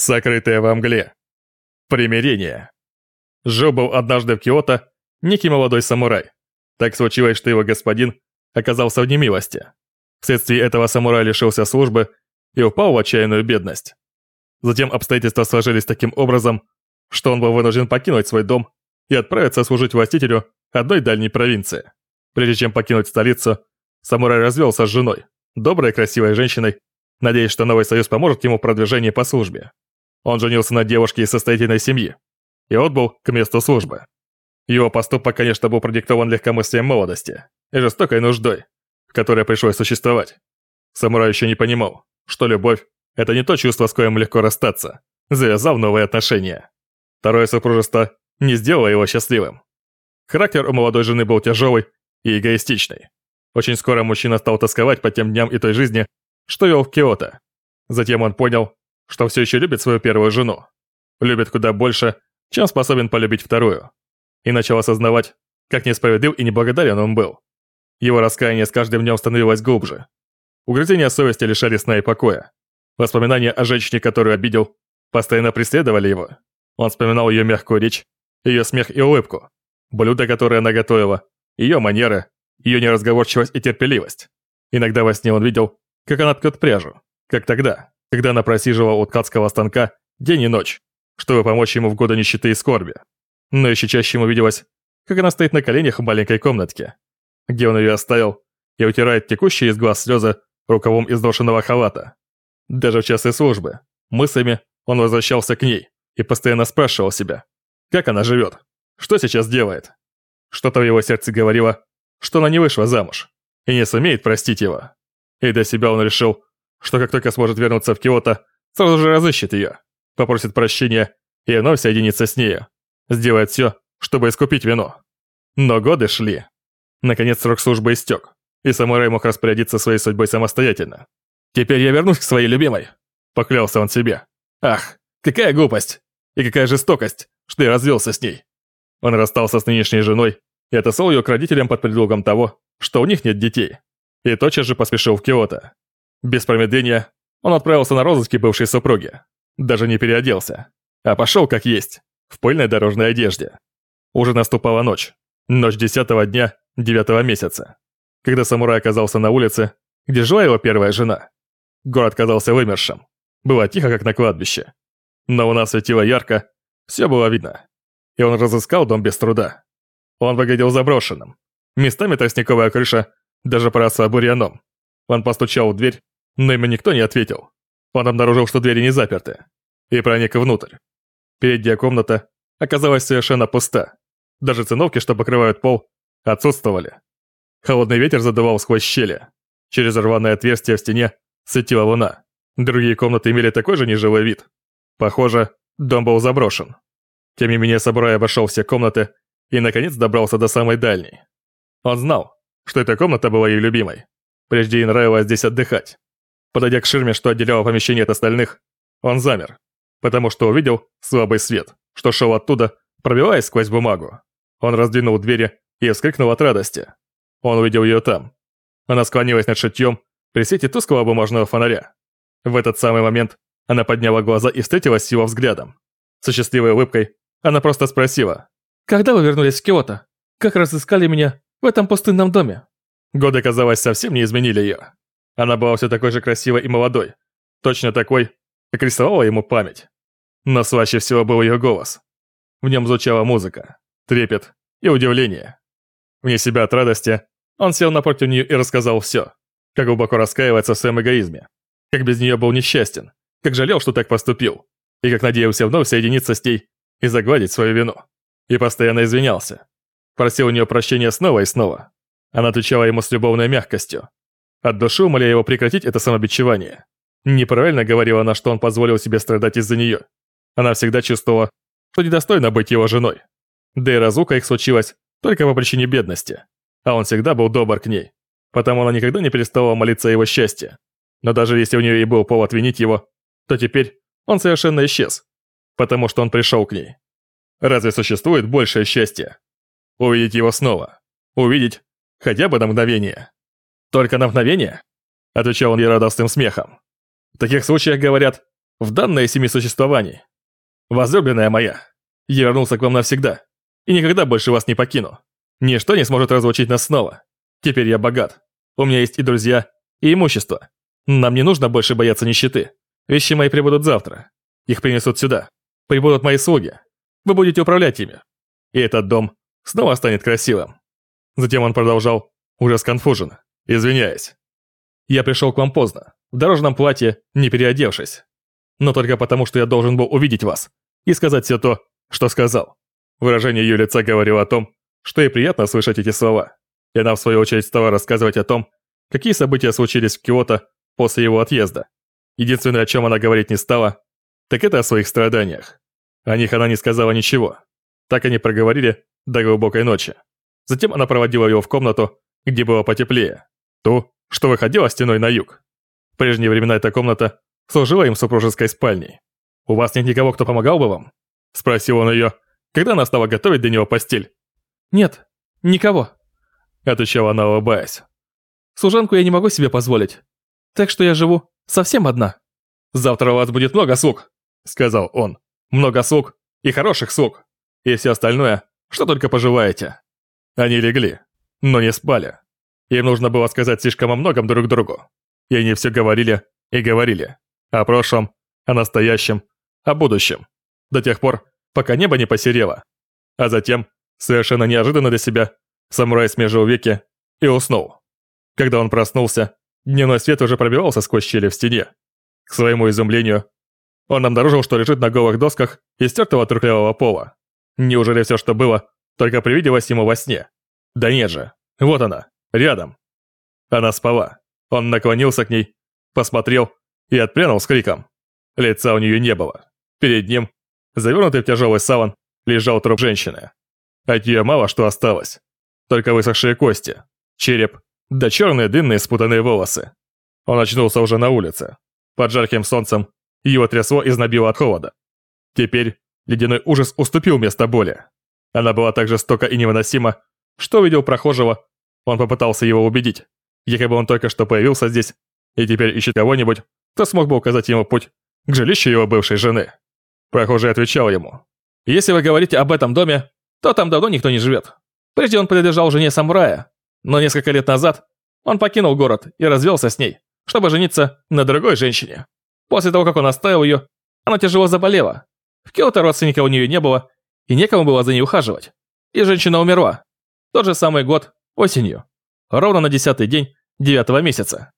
Сокрытое во мгле. Примирение. Жил был однажды в Киото некий молодой самурай. Так случилось, что его господин оказался в немилости. Вследствие этого самурай лишился службы и упал в отчаянную бедность. Затем обстоятельства сложились таким образом, что он был вынужден покинуть свой дом и отправиться служить властителю одной дальней провинции. Прежде чем покинуть столицу, самурай развелся с женой, доброй красивой женщиной, надеясь, что новый союз поможет ему в продвижении по службе. Он женился на девушке из состоятельной семьи и отбыл к месту службы. Его поступок, конечно, был продиктован легкомыслием молодости и жестокой нуждой, в которой пришлось существовать. Самурай еще не понимал, что любовь – это не то чувство, с коим легко расстаться, завязав новые отношения. Второе супружество не сделало его счастливым. Характер у молодой жены был тяжелый и эгоистичный. Очень скоро мужчина стал тосковать по тем дням и той жизни, что вел в Киото. Затем он понял, что все еще любит свою первую жену. Любит куда больше, чем способен полюбить вторую. И начал осознавать, как несправедлив и неблагодарен он был. Его раскаяние с каждым днем становилось глубже. Угрызения совести лишали сна и покоя. Воспоминания о женщине, которую обидел, постоянно преследовали его. Он вспоминал ее мягкую речь, ее смех и улыбку, блюда, которые она готовила, ее манеры, ее неразговорчивость и терпеливость. Иногда во сне он видел, как она ткет пряжу, как тогда, когда она просиживала у ткацкого станка день и ночь, чтобы помочь ему в годы нищеты и скорби. Но еще чаще ему виделось, как она стоит на коленях в маленькой комнатке, где он ее оставил, и утирает текущие из глаз слезы рукавом изношенного халата. Даже в часы службы, мыслями он возвращался к ней и постоянно спрашивал себя, как она живет, что сейчас делает. Что-то в его сердце говорило, что она не вышла замуж и не сумеет простить его. И для себя он решил, что как только сможет вернуться в Киото, сразу же разыщет ее, попросит прощения и вновь соединится с нею, сделает все, чтобы искупить вину. Но годы шли. Наконец срок службы истек, и самурай мог распорядиться своей судьбой самостоятельно. «Теперь я вернусь к своей любимой», — поклялся он себе. «Ах, какая глупость! И какая жестокость, что я развелся с ней!» Он расстался с нынешней женой и отослал ее к родителям под предлогом того, что у них нет детей, и тотчас же поспешил в Киото. Без промедления он отправился на розыски бывшей супруги, даже не переоделся, а пошел как есть, в пыльной дорожной одежде. Уже наступала ночь, ночь десятого дня девятого месяца, когда самурай оказался на улице, где жила его первая жена. Город казался вымершим, было тихо, как на кладбище. Но у нас светило ярко, все было видно. И он разыскал дом без труда. Он выглядел заброшенным. Местами тростниковая крыша даже поросла бурьяном. Он постучал в дверь, но ему никто не ответил. Он обнаружил, что двери не заперты, и проник внутрь. Передняя комната оказалась совершенно пуста. Даже циновки, что покрывают пол, отсутствовали. Холодный ветер задувал сквозь щели. Через рваное отверстие в стене светила луна. Другие комнаты имели такой же нежилой вид. Похоже, дом был заброшен. Тем не менее, Сабурай обошел все комнаты и, наконец, добрался до самой дальней. Он знал, что эта комната была ее любимой. Прежде ей нравилось здесь отдыхать. Подойдя к ширме, что отделяло помещение от остальных, он замер, потому что увидел слабый свет, что шел оттуда, пробиваясь сквозь бумагу. Он раздвинул двери и вскрикнул от радости. Он увидел ее там. Она склонилась над шитьем при свете тусклого бумажного фонаря. В этот самый момент она подняла глаза и встретилась с его взглядом. Со счастливой улыбкой она просто спросила. «Когда вы вернулись в Киото? Как разыскали меня в этом пустынном доме?» Годы, казалось, совсем не изменили ее. Она была все такой же красивой и молодой. Точно такой, как рисовала ему память. Но слаще всего был ее голос. В нем звучала музыка, трепет и удивление. Вне себя от радости, он сел напротив нее и рассказал все, как глубоко раскаивается в своем эгоизме, как без нее был несчастен, как жалел, что так поступил, и как надеялся вновь соединиться с ней и загладить свою вину. И постоянно извинялся. Просил у нее прощения снова и снова. Она отвечала ему с любовной мягкостью. От души умоляя его прекратить это самобичевание. Неправильно говорила она, что он позволил себе страдать из-за нее. Она всегда чувствовала, что недостойна быть его женой. Да и разлука их случилась только по причине бедности. А он всегда был добр к ней. Потому она никогда не переставала молиться о его счастье. Но даже если у нее и был повод винить его, то теперь он совершенно исчез, потому что он пришел к ней. Разве существует большее счастье? Увидеть его снова. Увидеть хотя бы на мгновение. Только на мгновение? Отвечал он ей радостным смехом. В таких случаях говорят, в данное семи существований. Возлюбленная моя, я вернулся к вам навсегда и никогда больше вас не покину. Ничто не сможет разлучить нас снова. Теперь я богат. У меня есть и друзья, и имущество. Нам не нужно больше бояться нищеты. Вещи мои прибудут завтра. Их принесут сюда. Прибудут мои слуги. Вы будете управлять ими. И этот дом снова станет красивым. Затем он продолжал, уже сконфужен, извиняясь. Я пришел к вам поздно, в дорожном платье, не переодевшись. Но только потому, что я должен был увидеть вас и сказать все то, что сказал. Выражение ее лица говорило о том, что ей приятно слышать эти слова. И она в свою очередь стала рассказывать о том, какие события случились в Киото после его отъезда. Единственное, о чем она говорить не стала, так это о своих страданиях. О них она не сказала ничего. Так они проговорили до глубокой ночи. Затем она проводила его в комнату, где было потеплее. Ту, что выходила стеной на юг. В прежние времена эта комната служила им супружеской спальней. «У вас нет никого, кто помогал бы вам?» Спросил он ее, когда она стала готовить для него постель. «Нет, никого», — отвечала она, улыбаясь. «Служанку я не могу себе позволить, так что я живу совсем одна». «Завтра у вас будет много слуг», — сказал он. «Много слуг и хороших слуг, и все остальное, что только пожелаете». Они легли, но не спали. Им нужно было сказать слишком о многом друг другу. И они все говорили и говорили. О прошлом, о настоящем, о будущем. До тех пор, пока небо не посерело. А затем, совершенно неожиданно для себя, самурай смежил веки и уснул. Когда он проснулся, дневной свет уже пробивался сквозь щели в стене. К своему изумлению, он обнаружил, что лежит на голых досках истертого трухлявого пола. Неужели все, что было, только привиделось ему во сне? Да нет же, вот она, Рядом. Она спала. Он наклонился к ней, посмотрел и отпрянул с криком. Лица у нее не было. Перед ним, завернутый в тяжелый саван, лежал труп женщины. От нее мало что осталось. Только высохшие кости, череп, да черные длинные спутанные волосы. Он очнулся уже на улице. Под жарким солнцем его трясло и знобило от холода. Теперь ледяной ужас уступил место боли. Она была так жестока и невыносима, что увидел прохожего, он попытался его убедить. Якобы он только что появился здесь и теперь ищет кого-нибудь, кто смог бы указать ему путь к жилищу его бывшей жены. Прохожий отвечал ему. «Если вы говорите об этом доме, то там давно никто не живет. Прежде он принадлежал жене самурая, но несколько лет назад он покинул город и развелся с ней, чтобы жениться на другой женщине. После того, как он оставил ее, она тяжело заболела. В Киото родственника у нее не было, и некому было за ней ухаживать. И женщина умерла. Тот же самый год Осенью. Ровно на десятый день девятого месяца.